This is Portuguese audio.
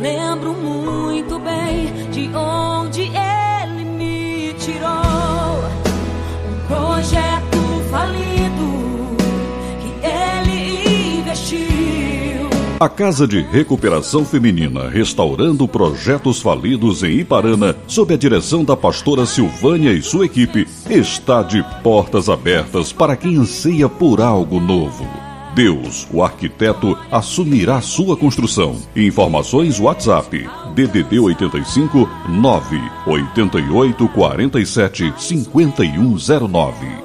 Lembro muito bem de onde ele me tirou. Um projeto falido que ele investiu. A Casa de Recuperação Feminina, restaurando projetos falidos em Iparana, sob a direção da pastora Silvânia e sua equipe, está de portas abertas para quem anseia por algo novo. Deus, o arquiteto, assumirá sua construção. Informações WhatsApp DDD 85 9 88 47 5109.